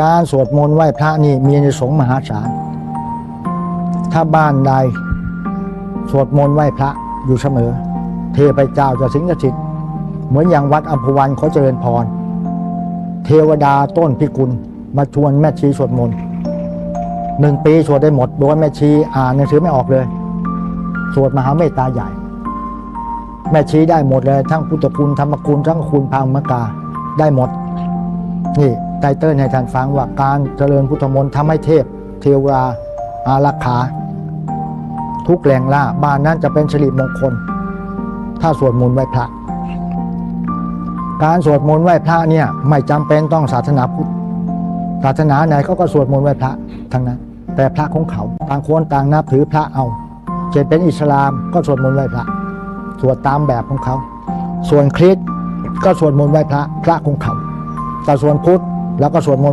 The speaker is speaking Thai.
การสวดมนต์ไหว้พระนี่มีในสงส์มหาศาล ถ้าบ้านใดสวดมนต์ไหว้พระอยู่เสมอ เทพเจ้าจะสิงสถิต เหมือนอย่างวัดอัมพวันเขาเจริญพร เทวดาต้นพิกุลมาชวนแม่ชีสวดมนต์หนึ่งปีสวดได้หมดโดยแม่ชีอ่านหนังสือไม่ออกเลย สวดมหาเมตตาใหญ่ แม่ชีได้หมดเลย ทั้งพุทธคุณธรรมคุณทั้งคุณพามกาได้หมด นี่ ไตเติ้ลให้ท่านฟังว่าการเจริญพุทธมนต์ทำให้เทพ เทวดาอารักขา ทุกแหล่งล่าบ้านนั้นจะเป็นสิริมงคล ถ้าสวดมนต์ไหว้พระ การสวดมนต์ไหว้พระเนี่ยไม่จำเป็นต้องศาสนาพุทธศาสนาไหนเขาก็สวดมนต์ไหว้พระทั้งนั้น แต่พระของเขาต่างคนต่างนับถือพระเอาเช่นเป็นอิสลามก็สวดมนต์ไหว้พระสวดตามแบบของเขา ส่วนคริสก็สวดมนต์ไหว้พระพระของเขาแต่ส่วนพุทธ แล้วก็สวดมนต์